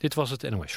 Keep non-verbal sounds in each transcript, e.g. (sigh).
Dit was het NOS.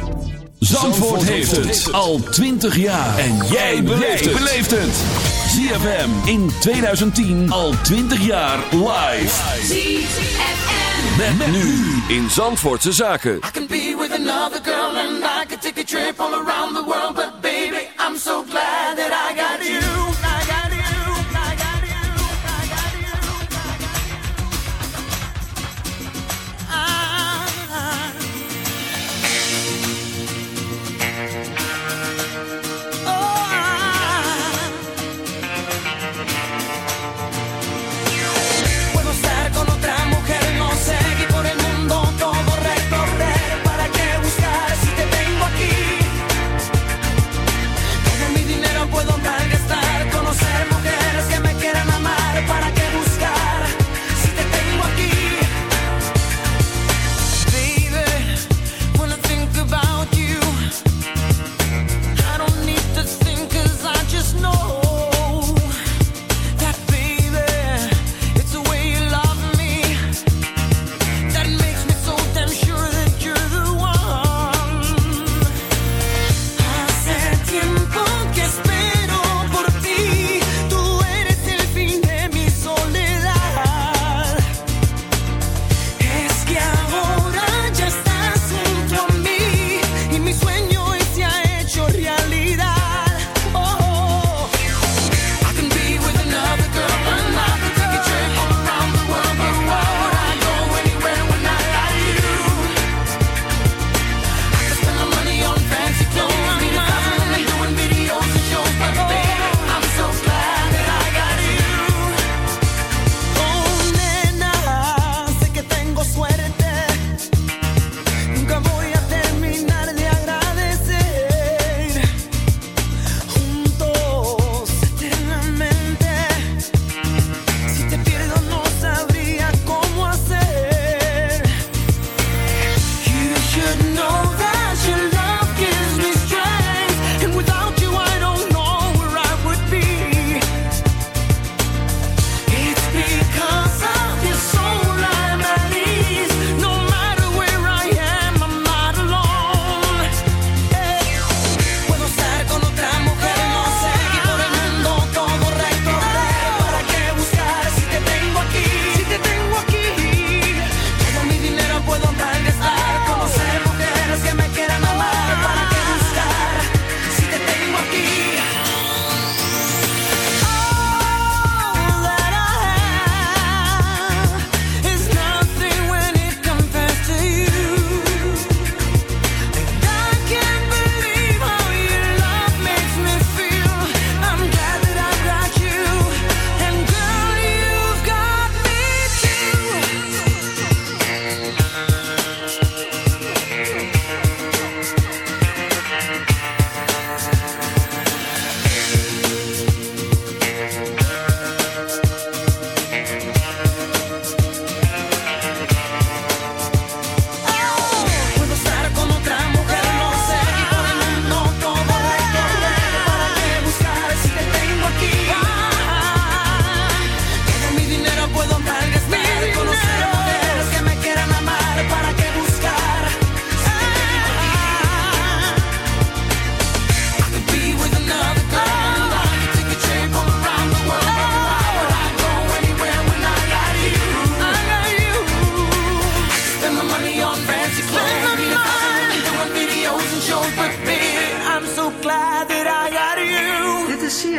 Zandvoort heeft het al 20 jaar. En jij beleeft het. ZFM in 2010 al 20 jaar live. ZFM. Met, nu in Zandvoortse Zaken. I can be with another girl and I could take a trip all around the world. But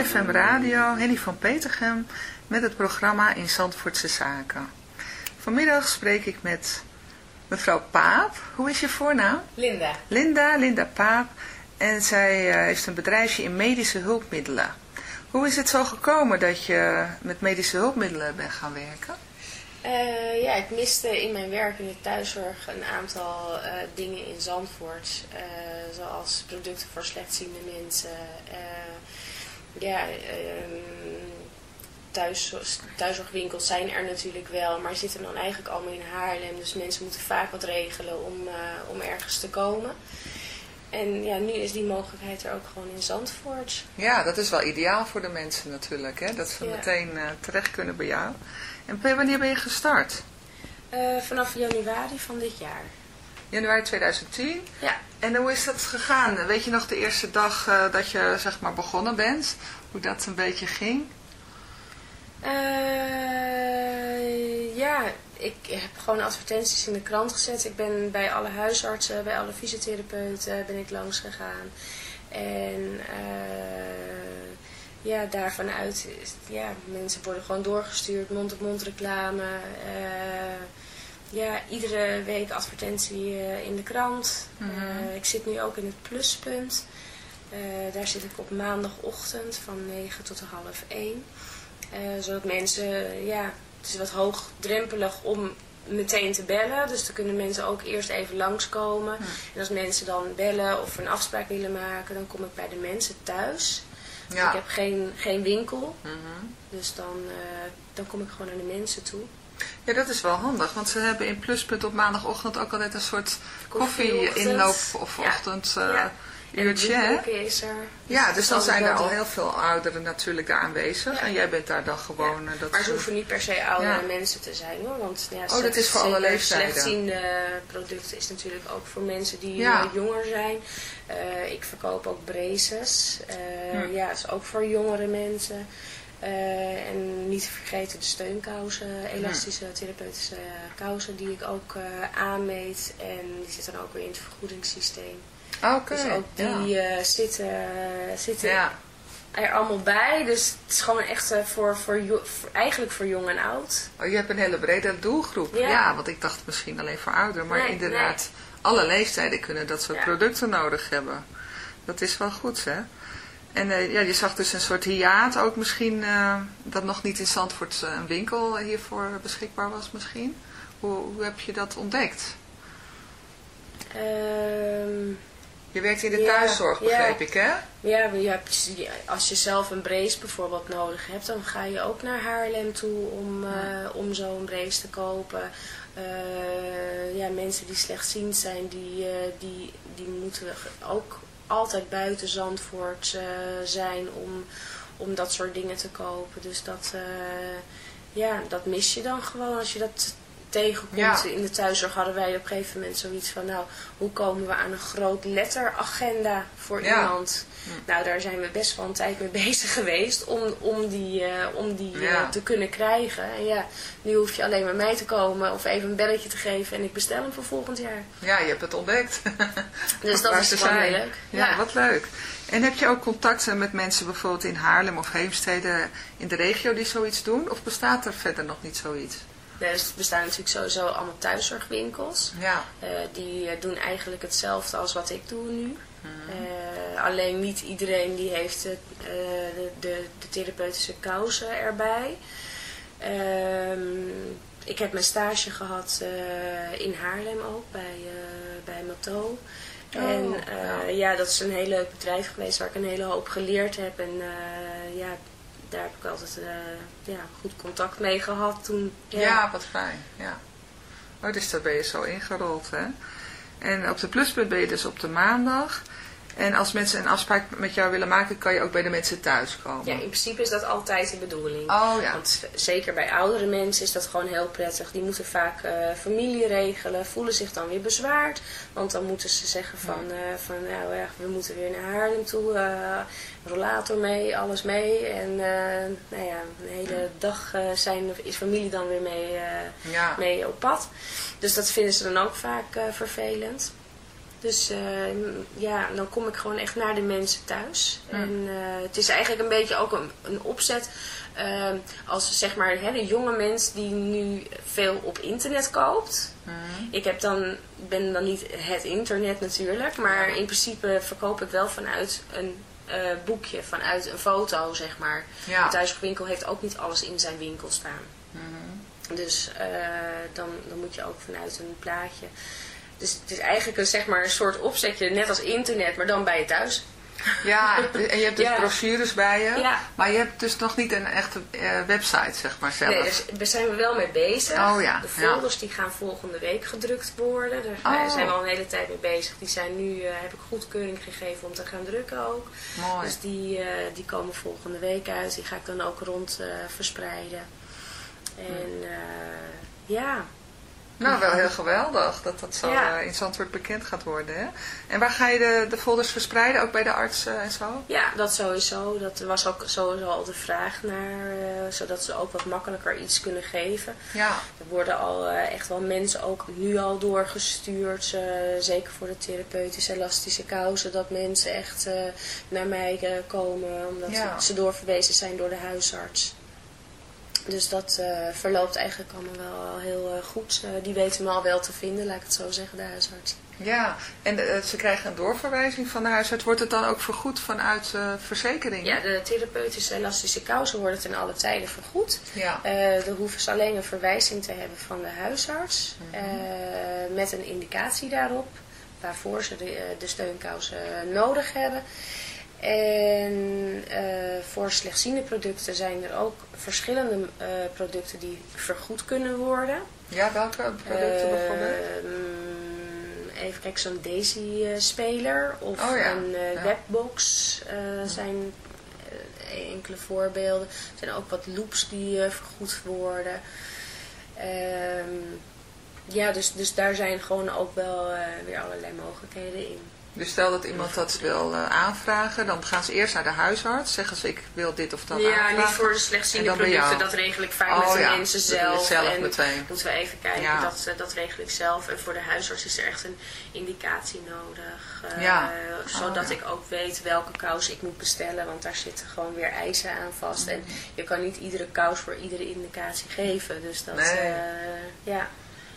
CFM Radio, Henny van Petergem, met het programma In Zandvoortse Zaken. Vanmiddag spreek ik met mevrouw Paap. Hoe is je voornaam? Linda. Linda, Linda Paap. En zij uh, heeft een bedrijfje in medische hulpmiddelen. Hoe is het zo gekomen dat je met medische hulpmiddelen bent gaan werken? Uh, ja, ik miste in mijn werk in de thuiszorg een aantal uh, dingen in Zandvoort. zoals producten voor slechtziende mensen. Ja, ehm, thuis, thuiszorgwinkels zijn er natuurlijk wel, maar zitten dan eigenlijk allemaal in Haarlem. Dus mensen moeten vaak wat regelen om, uh, om ergens te komen. En ja, nu is die mogelijkheid er ook gewoon in Zandvoort. Ja, dat is wel ideaal voor de mensen natuurlijk, hè? dat ze Ja. meteen uh, terecht kunnen bij jou. En wanneer ben je gestart? Eh, vanaf januari van dit jaar. Januari 2010. Ja. En hoe is dat gegaan? Weet je nog de eerste dag uh, dat je zeg maar begonnen bent? Hoe dat een beetje ging? Uh, ja, ik heb gewoon advertenties in de krant gezet. Ik ben bij alle huisartsen, bij alle fysiotherapeuten ben ik langs gegaan. En uh, ja, daarvan uit, ja, mensen worden gewoon doorgestuurd, mond-op-mond reclame. Uh, ja, iedere week advertentie in de krant. Mm -hmm. ik zit nu ook in het pluspunt. daar zit ik op maandagochtend van 9 tot half 1. Uh, zodat mensen, ja, het is wat hoogdrempelig om meteen te bellen. Dus dan kunnen mensen ook eerst even langskomen. Ja. En als mensen dan bellen of een afspraak willen maken, dan kom ik bij de mensen thuis. Dus ja. ik heb geen, geen winkel. Mm -hmm. Dus dan, uh, dan kom ik gewoon naar de mensen toe. Ja, dat is wel handig, want ze hebben in Pluspunt op maandagochtend ook altijd een soort koffie-inloop of ochtend... Ja uurtje, hè? Is er. Ja, dus dan zijn er al heel veel ouderen natuurlijk aanwezig. Ja. En jij bent daar dan gewoon... Ja. Dat maar ze hoeven niet per se oudere ja. mensen te zijn hoor. Want ja, oh, dat is voor alle leeftijden. slechtziende product is natuurlijk ook voor mensen die jonger zijn. Uh, ik verkoop ook braces. Uh, ja, is ook voor jongere mensen. Uh, en niet te vergeten de steunkousen, elastische therapeutische kousen die ik ook aanmeet. En die zitten dan ook weer in het vergoedingssysteem. Oké. Okay, dus ook die ja. uh, zitten, zitten ja. er allemaal bij. Dus het is gewoon echt voor, voor, voor, eigenlijk voor jong en oud. Oh, je hebt een hele brede doelgroep. Ja, ja want ik dacht misschien alleen voor ouderen. Maar nee, inderdaad, nee. alle leeftijden kunnen dat soort producten nodig hebben. Dat is wel goed, hè? En uh, ja, je zag dus een soort hiaat ook misschien, dat nog niet in Zandvoort een winkel hiervoor beschikbaar was misschien. Hoe, hoe heb je dat ontdekt? Um, je werkt in de ja, thuiszorg, begreep ja. ik, hè? Ja, je hebt, als je zelf een brace bijvoorbeeld nodig hebt, dan ga je ook naar Haarlem toe om, ja. uh, om zo'n brace te kopen. Ja, mensen die slechtziend zijn, die, die, die moeten ook altijd buiten Zandvoort zijn om, om dat soort dingen te kopen. Dus dat, ja, dat mis je dan gewoon als je dat tegenkomt. Ja. In de thuiszorg hadden wij op een gegeven moment zoiets van, nou, hoe komen we aan een groot letteragenda voor ja. iemand? Ja. Nou, daar zijn we best wel een tijd mee (laughs) bezig geweest om, om die, uh, om die uh, te kunnen krijgen. En ja, nu hoef je alleen maar mij te komen of even een belletje te geven en ik bestel hem voor volgend jaar. Ja, je hebt het ontdekt. (laughs) dus dat is gewoon leuk. Ja, wat leuk. En heb je ook contacten met mensen bijvoorbeeld in Haarlem of Heemstede in de regio die zoiets doen? Of bestaat er verder nog niet zoiets? Er bestaan natuurlijk sowieso allemaal thuiszorgwinkels. Ja. Uh, die uh, doen eigenlijk hetzelfde als wat ik doe nu. Mm. Uh, alleen niet iedereen die heeft de, de, de, de therapeutische kousen erbij. Um, ik heb mijn stage gehad in Haarlem ook, bij, bij Mato. Oh, en ja. ja, dat is een heel leuk bedrijf geweest waar ik een hele hoop geleerd heb. En ja, daar heb ik altijd uh, ja, goed contact mee gehad toen. Ja, ja wat fijn. Ja. Oh, dus daar ben je zo ingerold, hè? En op de pluspunt ben je dus op de maandag. En als mensen een afspraak met jou willen maken, kan je ook bij de mensen thuis komen. Ja, in principe is dat altijd de bedoeling. Oh ja. Want zeker bij oudere mensen is dat gewoon heel prettig. Die moeten vaak uh, familie regelen, voelen zich dan weer bezwaard. Want dan moeten ze zeggen van, uh, van nou ja, we moeten weer naar Haarlem toe. Uh, rollator mee, alles mee. En nou ja, een hele dag zijn, is familie dan weer mee, ja. mee op pad. Dus dat vinden ze dan ook vaak vervelend. Dus uh, ja, dan kom ik gewoon echt naar de mensen thuis. En uh, het is eigenlijk een beetje ook een, een opzet uh, als zeg maar hè, de jonge mens die nu veel op internet koopt. Ik heb dan, ben dan niet het internet natuurlijk, maar in principe verkoop ik wel vanuit een uh, boekje, vanuit een foto zeg maar. Ja. De thuiswinkel heeft ook niet alles in zijn winkel staan. Mhm. Dus dan, dan moet je ook vanuit een plaatje. Dus het is eigenlijk een, zeg maar, een soort opzetje, net als internet, maar dan bij je thuis. Ja, (laughs) en je hebt dus Ja. brochures bij je. Ja. Maar je hebt dus nog niet een echte eh, website, zeg maar, zelf. Nee, dus daar zijn we wel mee bezig. Oh ja, De folders die gaan volgende week gedrukt worden. Daar Oh. zijn we al een hele tijd mee bezig. Die zijn nu, eh, heb ik goedkeuring gegeven om te gaan drukken ook. Mooi. Dus die, eh, die komen volgende week uit. Die ga ik dan ook rond verspreiden. En eh, ja, Nou, wel heel geweldig dat dat zo Ja. eh, in Zandvoort bekend gaat worden. Hè? En waar ga je de, de folders verspreiden? Ook bij de artsen en zo? Ja, dat sowieso. Dat was ook sowieso al de vraag naar, eh, zodat ze ook wat makkelijker iets kunnen geven. Ja. Er worden al eh, echt wel mensen ook nu al doorgestuurd, eh, zeker voor de therapeutische elastische kousen, dat mensen echt eh, naar mij eh, komen omdat Ja. ze doorverwezen zijn door de huisarts. Dus dat eh, verloopt eigenlijk allemaal wel heel eh, goed. Eh, die weten me al wel te vinden, laat ik het zo zeggen, de huisarts. Ja, en ze krijgen een doorverwijzing van de huisarts. Wordt het dan ook vergoed vanuit verzekeringen? Ja, de therapeutische elastische kousen worden ten alle tijden vergoed. Ja. Dan hoeven ze alleen een verwijzing te hebben van de huisarts. Mhm. met een indicatie daarop. Waarvoor ze de, de steunkousen nodig hebben. En eh, voor slechtziende producten zijn er ook verschillende eh, producten die vergoed kunnen worden. Ja, welke producten bijvoorbeeld? Ehm, even kijken, zo'n Daisy-speler of Oh ja, een eh, ja. webbox zijn enkele voorbeelden. Er zijn ook wat loops die vergoed worden. Ehm, ja, dus, dus daar zijn gewoon ook wel weer allerlei mogelijkheden in. Dus stel dat iemand dat wil eh, aanvragen, dan gaan ze eerst naar de huisarts. Zeggen ze, ik wil dit of dat ja, aanvragen. niet voor de En slechtziende producten, dat regel ik vaak Oh met de ja, mensen zelf. zelf en meteen. moeten we even kijken, Ja. dat, eh, dat regel ik zelf. En voor de huisarts is er echt een indicatie nodig. eh, Ja. Zodat Oh, ik ook weet welke kous ik moet bestellen, want daar zitten gewoon weer eisen aan vast. En je kan niet iedere kous voor iedere indicatie geven. Dus dat, Nee. ja.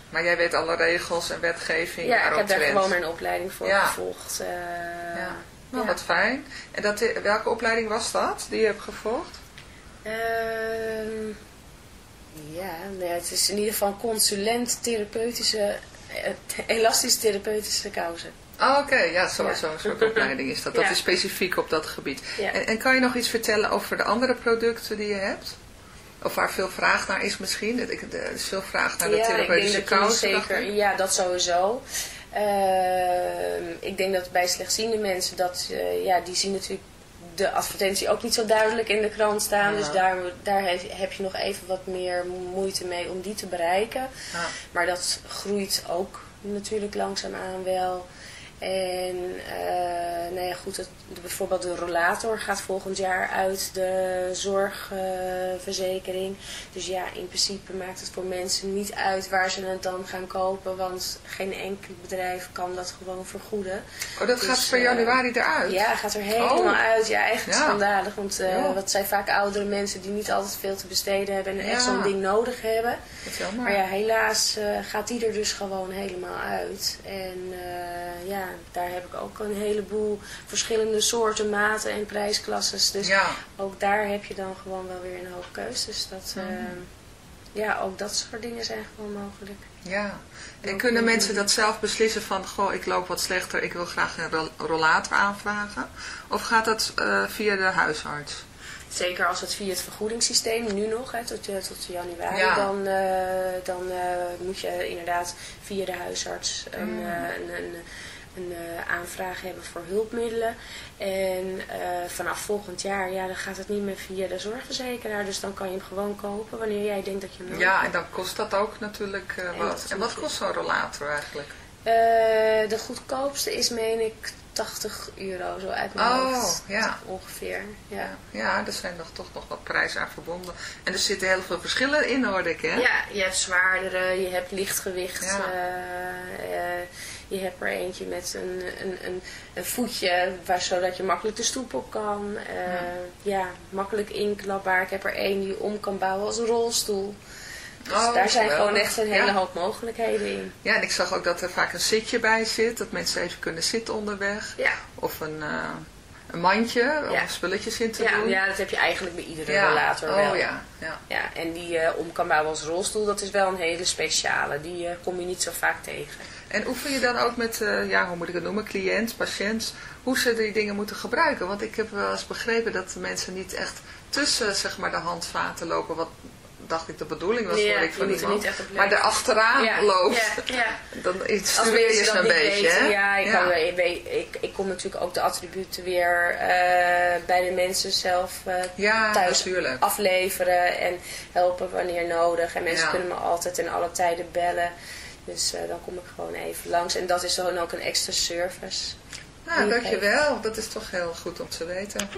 Maar jij weet alle regels en wetgeving ja, ik heb daar gewoon mijn opleiding voor Ja. gevolgd. eh, Ja. Nou, ja. wat fijn. En dat, welke opleiding was dat die je hebt gevolgd? Ehm, ja, het is in ieder geval consulent therapeutische, eh, elastisch therapeutische kousen. Oh, oké. Ja, zo- Ja. zo'n soort opleiding is dat. Dat Ja. is specifiek op dat gebied. En, en kan je nog iets vertellen over de andere producten die je hebt? Of waar veel vraag naar is misschien? Er is veel vraag naar de ja, therapeutische zeker, ik. ja, dat sowieso. Ehm, ik denk dat bij slechtziende mensen, dat, eh, ja, die zien natuurlijk de advertentie ook niet zo duidelijk in de krant staan. Ja. Dus daar, daar heb, heb je nog even wat meer moeite mee om die te bereiken. Ja. Maar dat groeit ook natuurlijk langzaamaan wel. En eh, nou ja, goed, het, bijvoorbeeld de rollator gaat volgend jaar uit de zorgverzekering. dus ja, in principe maakt het voor mensen niet uit waar ze het dan gaan kopen. Want geen enkel bedrijf kan dat gewoon vergoeden. Oh, dat Dus, gaat per eh, januari eruit? Ja, gaat er helemaal Oh. uit. Ja, echt Ja. schandalig. Want eh Ja. dat zijn vaak oudere mensen die niet altijd veel te besteden hebben en echt zo'n ding nodig hebben. Wat. Maar ja, helaas gaat die er dus gewoon helemaal uit. En ja, daar heb ik ook een heleboel verschillende soorten, maten en prijsklasses. Dus Ja. ook daar heb je dan gewoon wel weer een hoop keus. Dus dat, eh, ja, ook dat soort dingen zijn gewoon mogelijk. Ja. En kunnen mensen dat zelf beslissen van, goh, ik loop wat slechter, ik wil graag een rol- rollator aanvragen? Of gaat dat eh, via de huisarts? Zeker als het via het vergoedingssysteem, nu nog, hè, tot, eh, tot januari, Ja. dan, eh, dan eh, moet je inderdaad via de huisarts een, Mm. eh, een, een, een eh, aanvraag hebben voor hulpmiddelen. En eh, vanaf volgend jaar, ja, dan gaat het niet meer via de zorgverzekeraar. Dus dan kan je hem gewoon kopen wanneer jij denkt dat je hem Ja, en dan kost dat ook natuurlijk eh, wat. dat En wat kost zo'n rollator eigenlijk? Eh, de goedkoopste is, meen ik, 80 euro, zo uit mijn Oh, hoofd. ja. Ongeveer, ja. Ja, er zijn nog, toch nog wat prijzen aan verbonden. En er zitten heel veel verschillen in, hoorde ik, hè? Ja, je hebt zwaardere, je hebt lichtgewicht. Ja. Eh, eh, Je hebt er eentje met een, een, een, een voetje, waar, zodat je makkelijk de stoep op kan. ja. ja. makkelijk inklapbaar. Ik heb er één die om kan bouwen als een rolstoel. Dus oh, daar zijn gewoon echt een hele hoop mogelijkheden in. Ja, en ik zag ook dat er vaak een zitje bij zit. Dat mensen even kunnen zitten onderweg. Ja. Of een, uh, een mandje om spulletjes in te ja, doen. Ja, dat heb je eigenlijk bij iedere ja. rollator oh, wel. Ja. Ja. Ja, en die uh, om kan bouwen als rolstoel, dat is wel een hele speciale. Die uh, kom je niet zo vaak tegen. En oefen je dan ook met, ja, hoe moet ik het noemen, cliënt, patiënt, hoe ze die dingen moeten gebruiken? Want ik heb wel eens begrepen dat de mensen niet echt tussen zeg maar, de handvaten lopen, wat dacht ik de bedoeling was ja, ik van iemand. Niet maar er achteraan ja, loopt, ja, ja. dan studeer je ze een beetje. Weten, ja, ik, Kan, ik, ik, ik kom natuurlijk ook de attributen weer uh, bij de mensen zelf uh, thuis natuurlijk. afleveren en helpen wanneer nodig. En mensen kunnen me altijd in alle tijden bellen. Dus uh, dan kom ik gewoon even langs. En dat is dan ook een extra service. Nou, dankjewel. Dat is toch heel goed om te weten.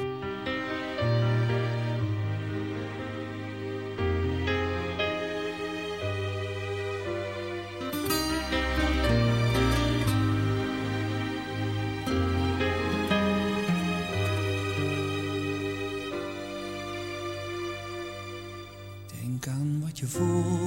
je voelt.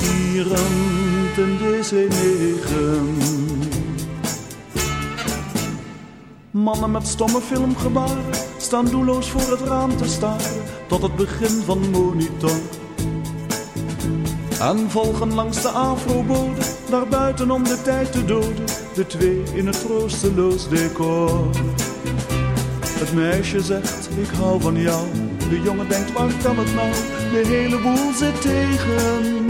gierend een DC-9. Mannen met stomme filmgebaren staan doelloos voor het raam te staren tot het begin van monitor. En volgen langs de afrobode naar buiten om de tijd te doden, de twee in het troosteloos decor. Het meisje zegt, ik hou van jou. De jongen denkt, waar kan het nou? De hele boel zit tegen.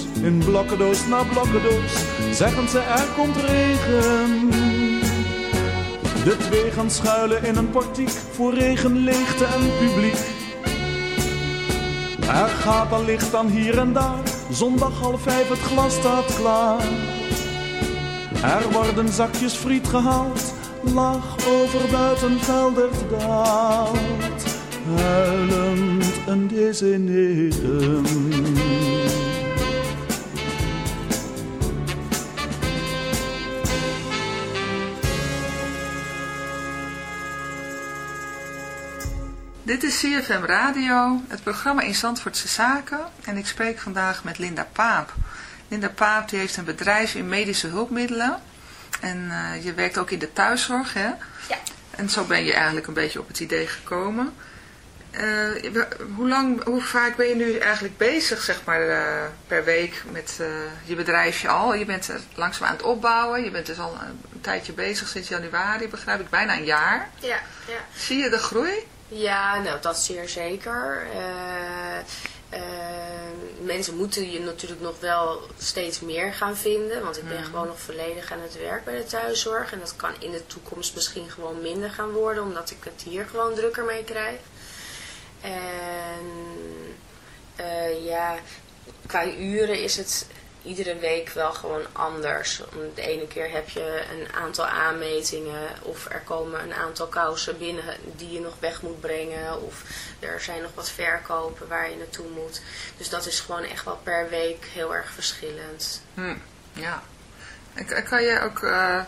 in blokkendoos na blokkendoos, zeggen ze er komt regen. De twee gaan schuilen in een portiek voor regen, leegte en publiek. Er gaat al licht aan hier en daar, zondag half vijf het glas staat klaar. Er worden zakjes friet gehaald, lach over buitenveldert daalt. Huilend een desineren. Dit is CFM Radio, het programma in Zandvoortse Zaken. En ik spreek vandaag met Linda Paap. Linda Paap die heeft een bedrijf in medische hulpmiddelen. En eh, je werkt ook in de thuiszorg, hè? Ja. En zo ben je eigenlijk een beetje op het idee gekomen. Eh, hoe, lang, hoe vaak ben je nu eigenlijk bezig, zeg maar, eh, per week met je bedrijfje al? Je bent langzaam aan het opbouwen. Je bent dus al een tijdje bezig sinds januari, begrijp ik. Bijna een jaar. Ja, ja. Zie je de groei? Ja, nou dat zeer zeker. Eh, eh, mensen moeten je natuurlijk nog wel steeds meer gaan vinden. Want ik ben gewoon nog volledig aan het werk bij de thuiszorg. En dat kan in de toekomst misschien gewoon minder gaan worden. Omdat ik het hier gewoon drukker mee krijg. En eh, ja, qua uren is het iedere week wel gewoon anders. De ene keer heb je een aantal aanmetingen of er komen een aantal kousen binnen die je nog weg moet brengen. Of er zijn nog wat verkopen waar je naartoe moet. Dus dat is gewoon echt wel per week heel erg verschillend. Hm, ja. Kan je ook eh,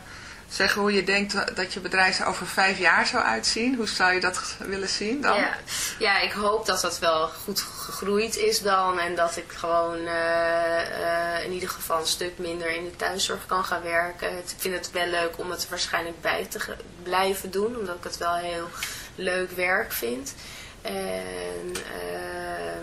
zeggen hoe je denkt dat je bedrijf er over vijf jaar zou uitzien? Hoe zou je dat willen zien dan? Ja, ja, ik hoop dat dat wel goed gegroeid is dan. En dat ik gewoon eh, eh, in ieder geval een stuk minder in de thuiszorg kan gaan werken. Ik vind het wel leuk om het waarschijnlijk bij te blijven doen. Omdat ik het wel heel leuk werk vind. En eh,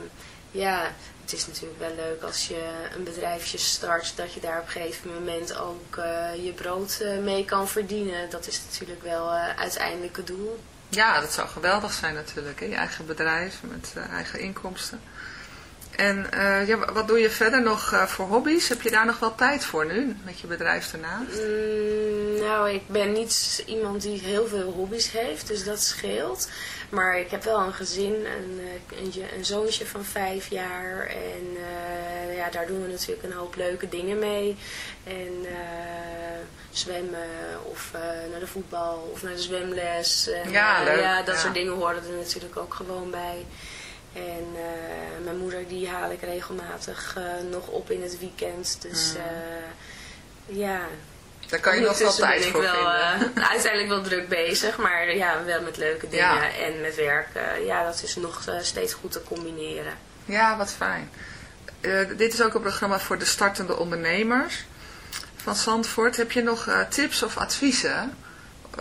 ja, het is natuurlijk wel leuk als je een bedrijfje start. Dat je daar op een gegeven moment ook eh, je brood eh, mee kan verdienen. Dat is natuurlijk wel eh uiteindelijk het doel. Ja, dat zou geweldig zijn natuurlijk. Hè? Je eigen bedrijf met eigen inkomsten. En eh, ja, wa- wat doe je verder nog eh, voor hobby's? Heb je daar nog wel tijd voor nu, met je bedrijf ernaast? Mm, nou, ik ben niet iemand die heel veel hobby's heeft, dus dat scheelt. Maar ik heb wel een gezin, een, eh, een, een zoontje van vijf jaar. En ja, daar doen we natuurlijk een hoop leuke dingen mee. En zwemmen of naar de voetbal of naar de zwemles. En, Ja, leuk, ja, dat ja. soort dingen horen er natuurlijk ook gewoon bij. En eh, mijn moeder die haal ik regelmatig eh, nog op in het weekend. Dus eh, ja, Daar kan je nog wel tijd voor wel, vinden. eh, (laughs) uiteindelijk wel druk bezig, maar ja, wel met leuke dingen Ja. en met werk. ja, dat is nog eh, steeds goed te combineren. Ja, wat fijn. Eh, dit is ook een programma voor de startende ondernemers van Zandvoort. Heb je nog eh, tips of adviezen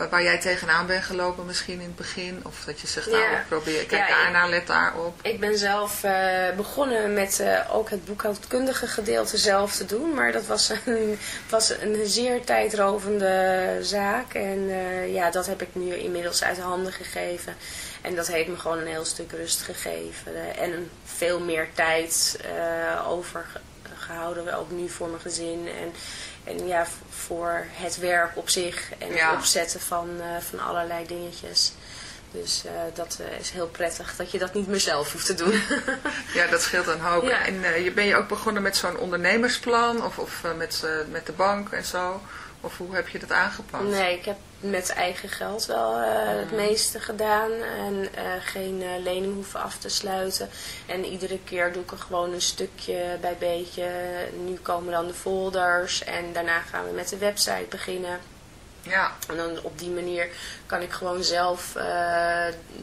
waar jij tegenaan bent gelopen misschien in het begin? Of dat je zegt, nou, Ja. probeer, kijk Ja, daarna, let daarop. Ik ben zelf eh, begonnen met eh, ook het boekhoudkundige gedeelte zelf te doen. Maar dat was een, (laughs) was een zeer tijdrovende zaak. En eh, ja, dat heb ik nu inmiddels uit handen gegeven. En dat heeft me gewoon een heel stuk rust gegeven. eh, en veel meer tijd eh overgehouden, ook nu voor mijn gezin. En, en ja, voor het werk op zich en Ja. het opzetten van, eh, van allerlei dingetjes. Dus eh, dat eh, is heel prettig dat je dat niet meer zelf hoeft te doen. (laughs) Ja, dat scheelt een hoop. Ja. En je ben je ook begonnen met zo'n ondernemersplan of, of met, met de bank en zo? Of hoe heb je dat aangepakt? nee, ik heb met eigen geld wel eh, het meeste gedaan. En eh, geen eh, lening hoeven af te sluiten. En iedere keer doe ik er gewoon een stukje bij beetje. Nu komen dan de folders. En daarna gaan we met de website beginnen. Ja, En dan op die manier kan ik gewoon zelf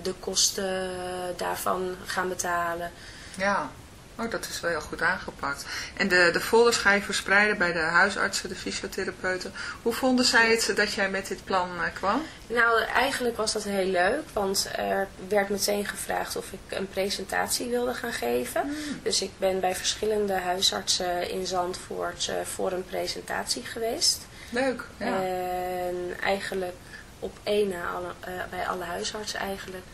de kosten daarvan gaan betalen. ja. Oh, dat is wel heel goed aangepakt. En de, de folders ga je verspreiden bij de huisartsen, de fysiotherapeuten. Hoe vonden zij het dat jij met dit plan eh, kwam? Nou, eigenlijk was dat heel leuk, want er werd meteen gevraagd of ik een presentatie wilde gaan geven. Dus ik ben bij verschillende huisartsen in Zandvoort eh, voor een presentatie geweest. Leuk, ja. En eigenlijk op één na alle, eh, bij alle huisartsen eigenlijk.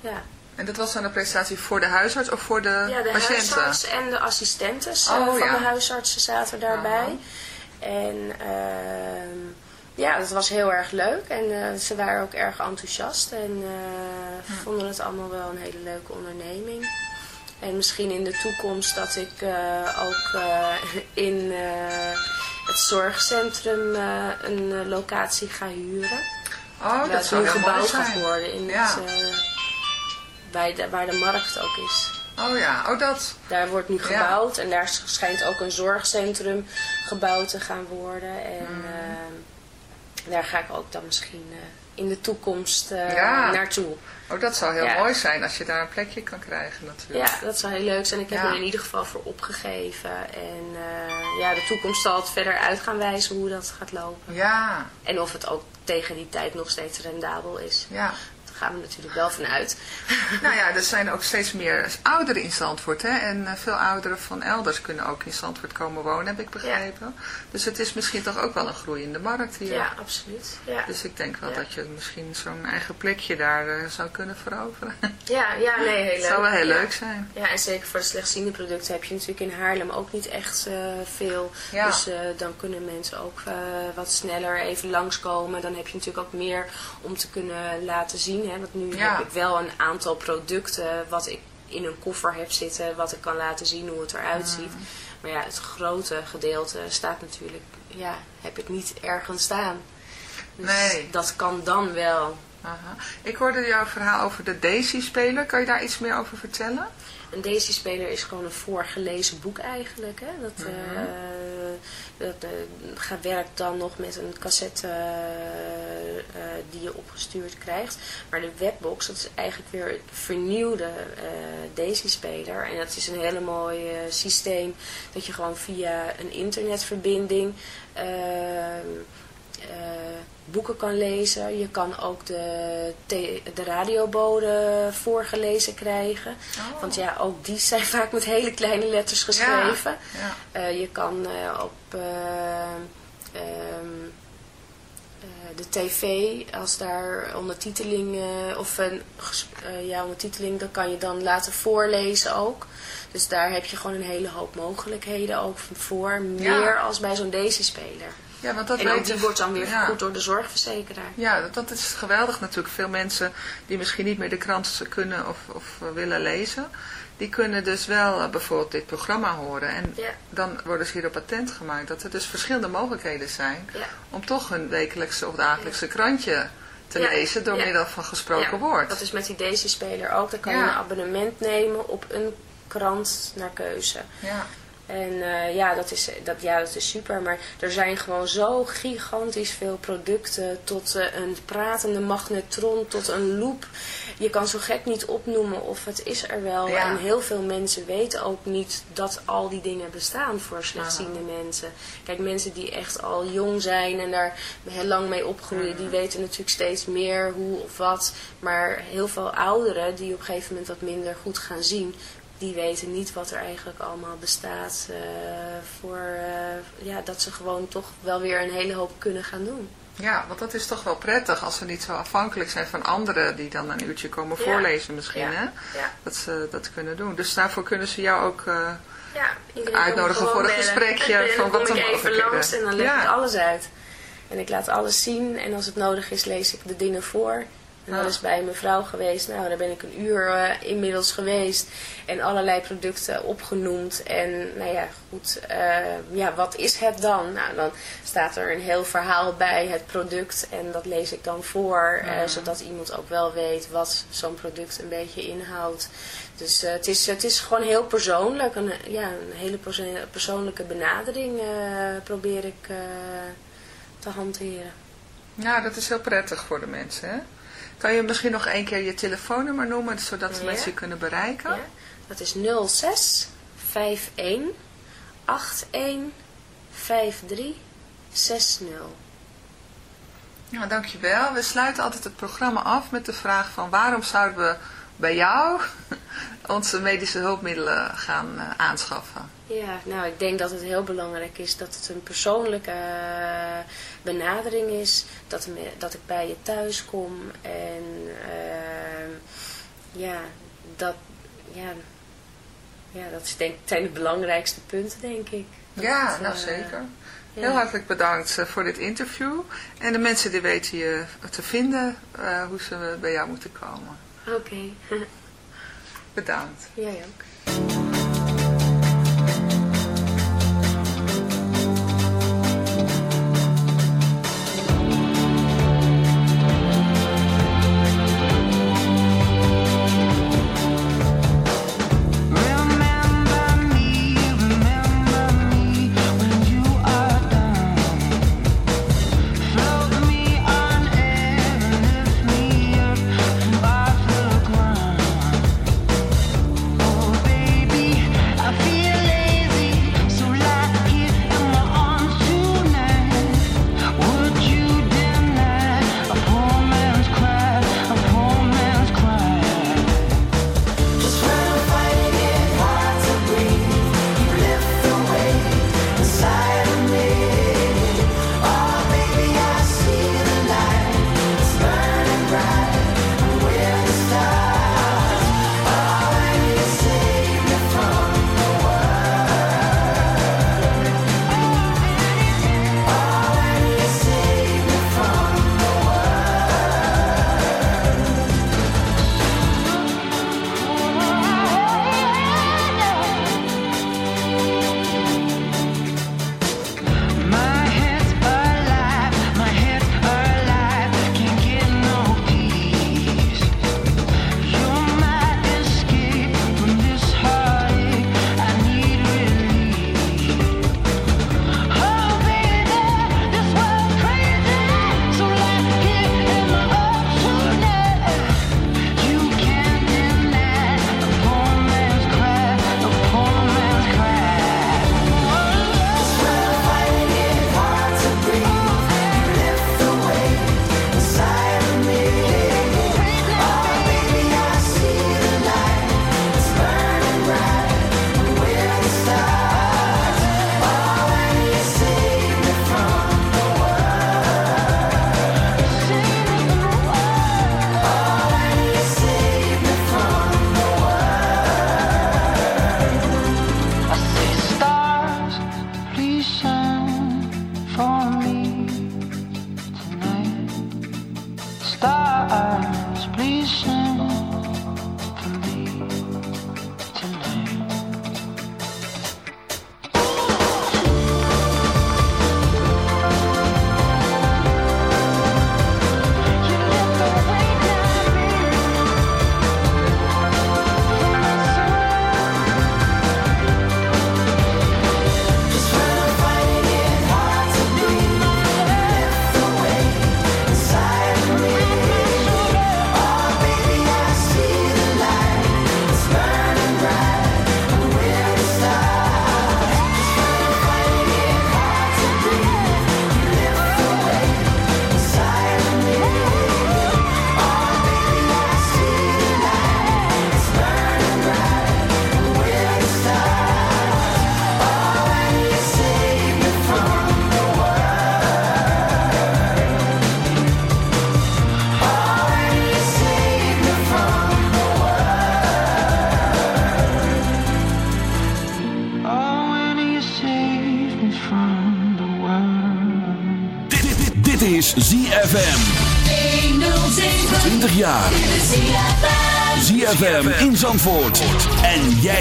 Ja, En dat was dan een presentatie voor de huisarts of voor de, ja de patiënten? huisarts en de assistentes eh, Oh, van ja. de huisartsen zaten daarbij. En ehm, ja, dat was heel erg leuk. En eh, ze waren ook erg enthousiast en eh, Hm. vonden het allemaal wel een hele leuke onderneming. En misschien in de toekomst dat ik ook in het zorgcentrum een locatie ga huren. Oh, dat het zou heel mooi gebouwd gaat zijn. worden. In Ja. het, bij de, waar de markt ook is. Oh ja, oh dat. Daar wordt nu gebouwd en daar schijnt ook een zorgcentrum gebouwd te gaan worden. En Mm. eh, daar ga ik ook dan misschien eh, in de toekomst Ja. naartoe. Oh, dat zou heel Ja. mooi zijn als je daar een plekje kan krijgen natuurlijk. Ja, dat zou heel leuk zijn. Ik heb er in ieder geval voor opgegeven. En ja, de toekomst zal het verder uit gaan wijzen hoe dat gaat lopen. Ja, En of het ook tegen die tijd nog steeds rendabel is. ja. Gaan we natuurlijk wel vanuit. (laughs) Nou ja, er zijn ook steeds meer ouderen in Zandvoort. Hè? En eh, veel ouderen van elders kunnen ook in Zandvoort komen wonen, heb ik begrepen. Dus het is misschien toch ook wel een groeiende markt hier. Ja, absoluut. Ja. Dus ik denk wel Ja. dat je misschien zo'n eigen plekje daar eh, zou kunnen veroveren. (laughs) Ja, ja, nee, heel leuk. Het zou wel heel leuk zijn. Ja, en zeker voor de slechtziende producten heb je natuurlijk in Haarlem ook niet echt eh, veel. Ja. Dus dan kunnen mensen ook wat sneller even langskomen. Dan heb je natuurlijk ook meer om te kunnen laten zien. Hè? Want nu Ja. heb ik wel een aantal producten wat ik in een koffer heb zitten. Wat ik kan laten zien hoe het eruit Mm. ziet. Maar ja, het grote gedeelte staat natuurlijk, ja, heb ik niet ergens staan. Dus Nee. dat kan dan wel. Aha. Ik hoorde jouw verhaal over de Daisy-speler. Kan je daar iets meer over vertellen? Een Daisy-speler is gewoon een voorgelezen boek eigenlijk. Hè? Dat, dat gaat- werkt dan nog met een cassette eh, die je opgestuurd krijgt. Maar de webbox, dat is eigenlijk weer een vernieuwde Daisy-speler. En dat is een hele mooi systeem dat je gewoon via een internetverbinding... boeken kan lezen. Je kan ook de, de radioboden voorgelezen krijgen. Oh. Want ja, ook die zijn (laughs) vaak met hele kleine letters geschreven. Ja. Eh, je kan eh, op eh, ehm, eh, de tv, als daar ondertiteling of een ja, ondertiteling, dan kan je dan laten voorlezen ook. Dus daar heb je gewoon een hele hoop mogelijkheden ook voor. Meer Ja. als bij zo'n Daisy-speler. Ja, want dat En ook die wordt dan weer ja. vergoed door de zorgverzekeraar. Ja, dat, dat is geweldig natuurlijk. Veel mensen die misschien niet meer de krant kunnen of, of eh, willen lezen, die kunnen dus wel eh, bijvoorbeeld dit programma horen. En Ja. dan worden ze hier op patent gemaakt dat er dus verschillende mogelijkheden zijn Ja. om toch hun wekelijkse of dagelijkse krantje te lezen door middel van gesproken woord. Dat is met die Daisy-speler ook. Dan kan je een abonnement nemen op een krant naar keuze. Ja. En eh, ja, dat is, dat, ja, dat is super. Maar er zijn gewoon zo gigantisch veel producten. Tot eh, een pratende magnetron, tot een loop. Je kan zo gek niet opnoemen of het is er wel. Ja. En heel veel mensen weten ook niet dat al die dingen bestaan voor slechtziende mensen. Kijk, mensen die echt al jong zijn en daar heel lang mee opgroeien. Die weten natuurlijk steeds meer hoe of wat. Maar heel veel ouderen die op een gegeven moment wat minder goed gaan zien die weten niet wat er eigenlijk allemaal bestaat. eh, voor eh, ja, dat ze gewoon toch wel weer een hele hoop kunnen gaan doen. ja, want dat is toch wel prettig als ze niet zo afhankelijk zijn van anderen die dan een uurtje komen Ja. voorlezen misschien. Ja. Hè? Ja. Dat ze dat kunnen doen. Dus daarvoor kunnen ze jou ook... eh, Uitnodigen voor een gesprekje. (laughs) En van dan wat kom ik even langs en dan leg ik alles uit. En ik laat alles zien en als het nodig is lees ik de dingen voor. En dat is bij mijn vrouw geweest. Nou, daar ben ik een uur eh, inmiddels geweest. En allerlei producten opgenoemd. En nou ja, goed. eh, ja, wat is het dan? Nou, dan staat er een heel verhaal bij het product. En dat lees ik dan voor. eh, zodat iemand ook wel weet wat zo'n product een beetje inhoudt. Dus het, is, het is gewoon heel persoonlijk. Een, ja, een hele perso- persoonlijke benadering probeer ik te hanteren. Ja, dat is heel prettig voor de mensen. Hè? Kan je misschien nog één keer je telefoonnummer noemen, zodat de Ja. mensen je kunnen bereiken? Ja? Dat is 06 51 81 53 60. Ja, dankjewel. We sluiten altijd het programma af met de vraag van waarom zouden we bij jou (laughs) onze medische hulpmiddelen gaan eh, aanschaffen? Ja, nou ik denk dat het heel belangrijk is dat het een persoonlijke eh, benadering is. Dat, me- dat ik bij je thuis kom en ehm, ja, dat, ja, ja, dat is denk, zijn de belangrijkste punten denk ik. Ja, Dat, nou eh, zeker. ja. Heel hartelijk bedankt eh, voor dit interview. En de mensen die weten je te vinden, eh, hoe ze bij jou moeten komen. Oké. Bedankt. Jij ook.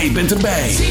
Jij bent erbij.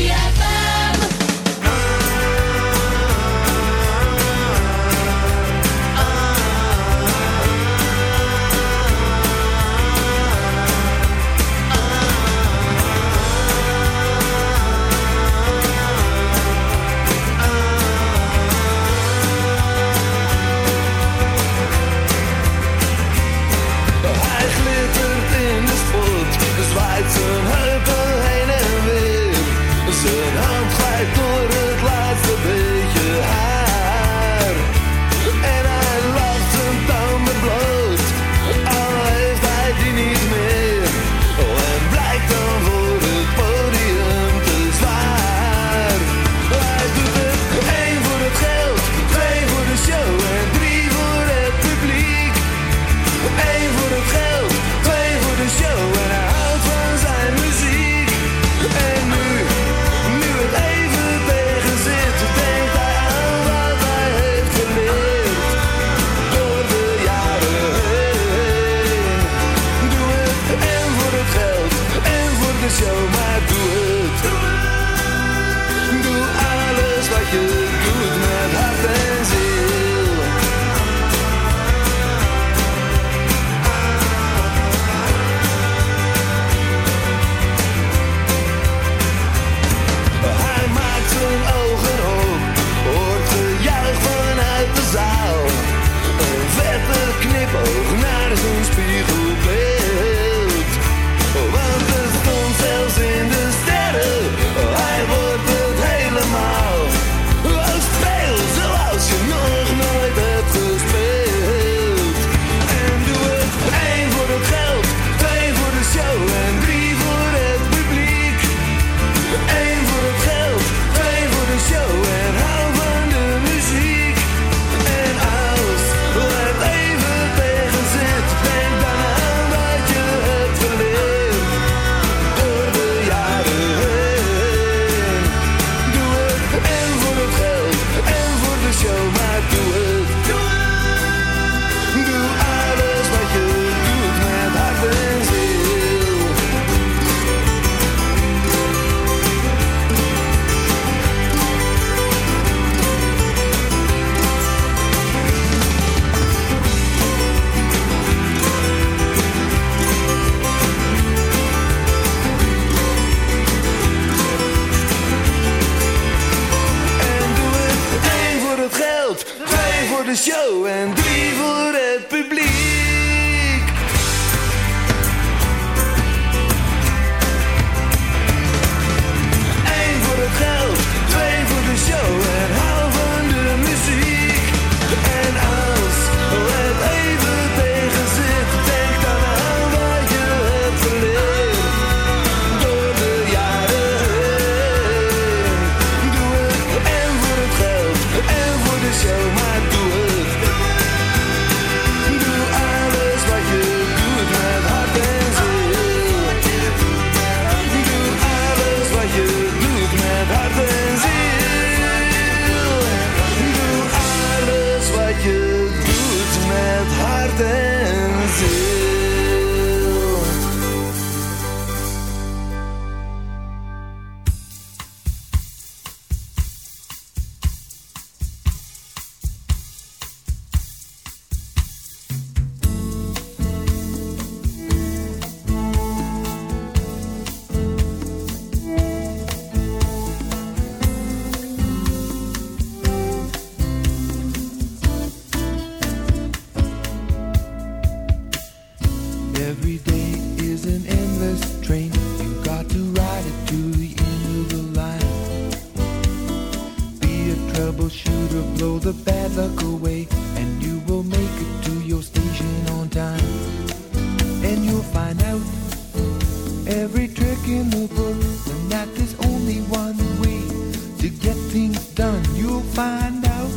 every trick in the book, and that there's only one way to get things done. You'll find out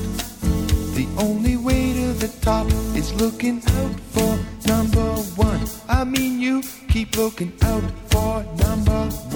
the only way to the top is looking out for number one. I mean, you keep looking out for number one.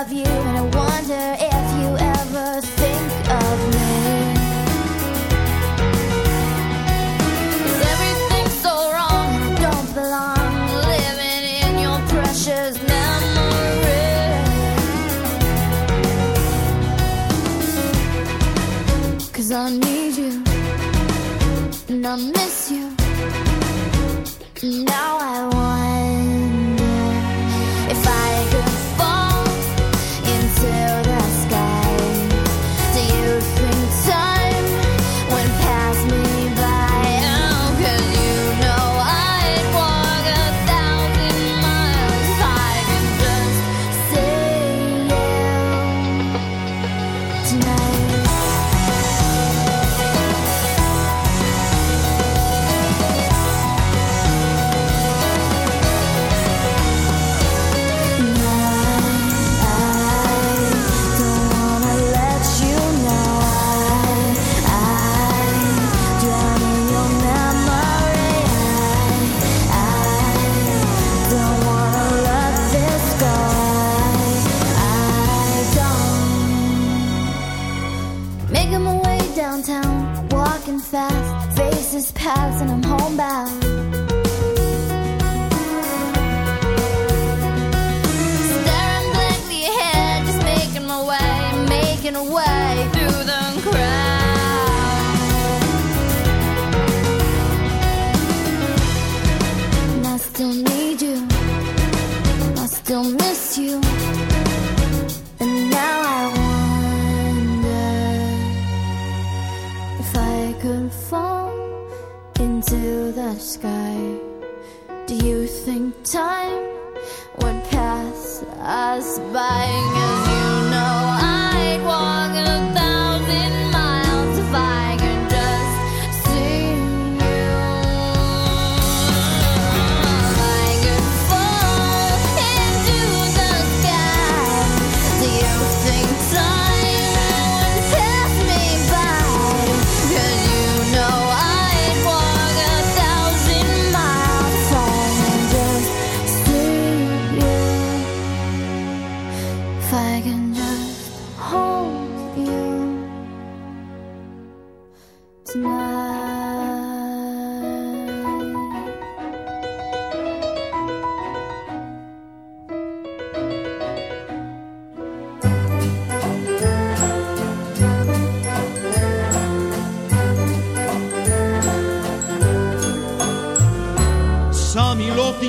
Of you, and I wonder if you ever think of me. Is everything so wrong? Don't belong living in your precious I need you, and I miss faces and I'm homebound. Staring blankly ahead, just making my way, making a way through the crowd. And I still need you, I still miss you. And now I wonder if I could fall into the sky. Do you think time would pass us by? 'Cause you know I'd walk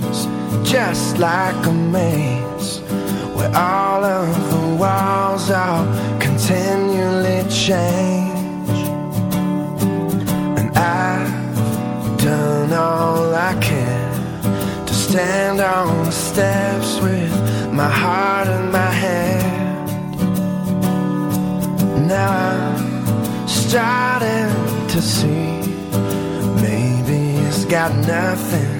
She's just like a maze where all of the walls are continually change. And I've done all I can to stand on the steps with my heart in my hand. Now I'm starting to see maybe it's got nothing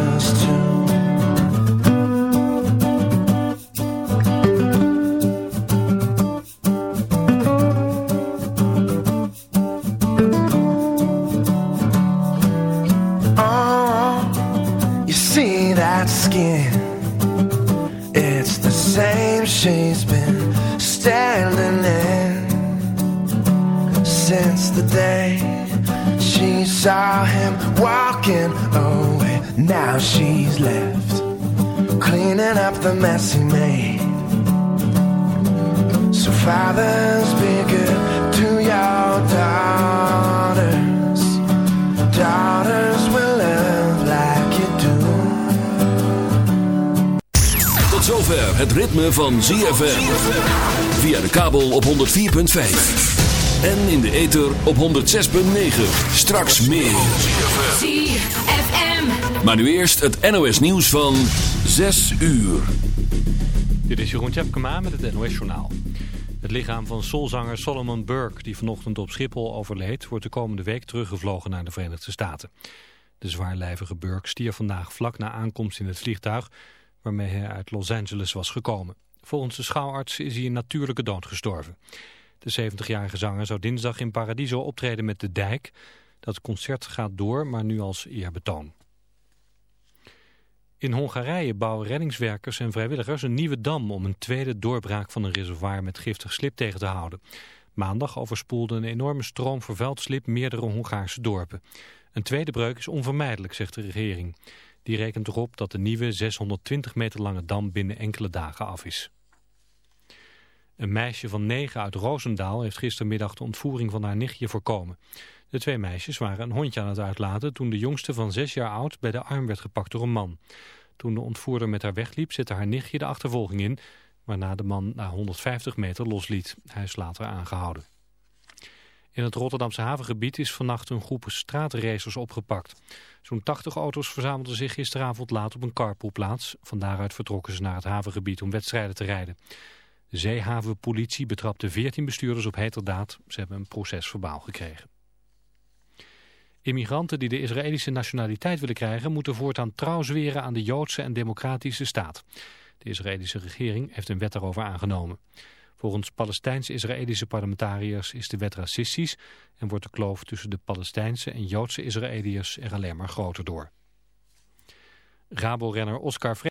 day she saw him walking away. Now she's left cleaning up the mess he made. So fathers, be good to your daughters. Daughters will love like you do. Tot zover het ritme van ZFM. Via de kabel op 104.5. En in de ether op 106.9. Straks meer. ZFM. Maar nu eerst het NOS nieuws van 6 uur. Dit is Jeroen Tjepkema met het NOS Journaal. Het lichaam van soulzanger Solomon Burke, die vanochtend op Schiphol overleed... wordt de komende week teruggevlogen naar de Verenigde Staten. De zwaarlijvige Burke stierf vandaag vlak na aankomst in het vliegtuig... waarmee hij uit Los Angeles was gekomen. Volgens de schouwarts is hij een natuurlijke dood gestorven. De 70-jarige zanger zou dinsdag in Paradiso optreden met De Dijk. Dat concert gaat door, maar nu als eerbetoon. In Hongarije bouwen reddingswerkers en vrijwilligers een nieuwe dam om een tweede doorbraak van een reservoir met giftig slip tegen te houden. Maandag overspoelde een enorme stroom vervuild slip meerdere Hongaarse dorpen. Een tweede breuk is onvermijdelijk, zegt de regering. Die rekent erop dat de nieuwe 620 meter lange dam binnen enkele dagen af is. Een meisje van negen uit Roosendaal heeft gistermiddag de ontvoering van haar nichtje voorkomen. De twee meisjes waren een hondje aan het uitlaten toen de jongste van zes jaar oud bij de arm werd gepakt door een man. Toen de ontvoerder met haar wegliep zette haar nichtje de achtervolging in, waarna de man na 150 meter losliet. Hij is later aangehouden. In het Rotterdamse havengebied is vannacht een groep straatracers opgepakt. Zo'n 80 auto's verzamelden zich gisteravond laat op een carpoolplaats. Van daaruit vertrokken ze naar het havengebied om wedstrijden te rijden. De zeehavenpolitie betrapte 14 bestuurders op heterdaad. Ze hebben een proces verbaal gekregen. Immigranten die de Israëlische nationaliteit willen krijgen... moeten voortaan trouw zweren aan de Joodse en democratische staat. De Israëlische regering heeft een wet daarover aangenomen. Volgens Palestijns-Israëlische parlementariërs is de wet racistisch... en wordt de kloof tussen de Palestijnse en Joodse Israëliërs er alleen maar groter door. Rabo-renner Oscar Fre